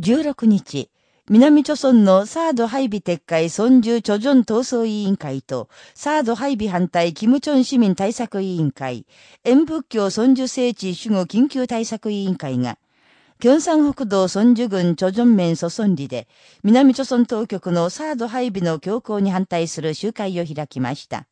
16日、南朝村のサード配備撤回尊重貯村闘争委員会と、サード配備反対キムチョン市民対策委員会、演仏教尊重聖地守護緊急対策委員会が、京山北道尊樹郡貯村面祖村里で、南朝村当局のサード配備の強行に反対する集会を開きました。